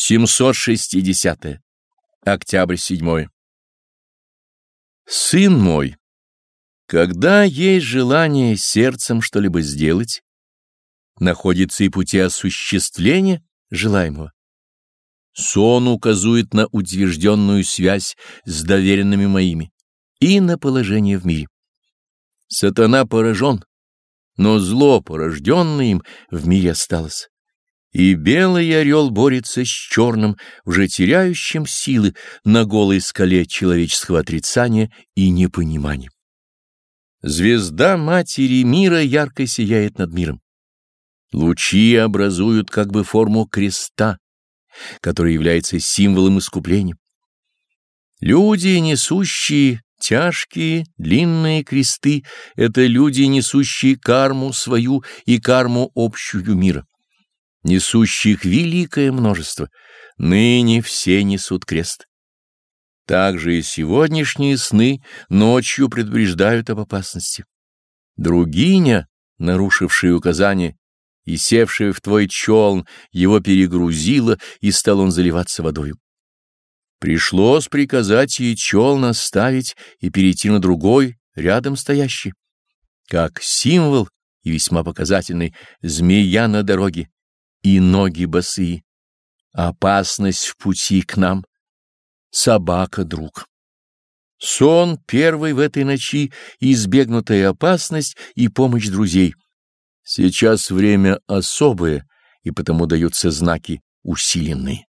760. Октябрь 7. Сын мой, когда есть желание сердцем что-либо сделать, находится и пути осуществления желаемого. Сон указывает на утвержденную связь с доверенными моими и на положение в мире. Сатана поражен, но зло, порожденное им, в мире осталось. И белый орел борется с черным, уже теряющим силы на голой скале человеческого отрицания и непонимания. Звезда Матери Мира ярко сияет над миром. Лучи образуют как бы форму креста, который является символом искупления. Люди, несущие тяжкие, длинные кресты, — это люди, несущие карму свою и карму общую мира несущих великое множество, ныне все несут крест. Также и сегодняшние сны ночью предупреждают об опасности. Другиня, нарушившая указание и севшая в твой челн, его перегрузила, и стал он заливаться водою. Пришлось приказать ей челн оставить и перейти на другой, рядом стоящий. Как символ и весьма показательный змея на дороге, и ноги босые. Опасность в пути к нам. Собака, друг. Сон первый в этой ночи, избегнутая опасность и помощь друзей. Сейчас время особое, и потому даются знаки усиленные.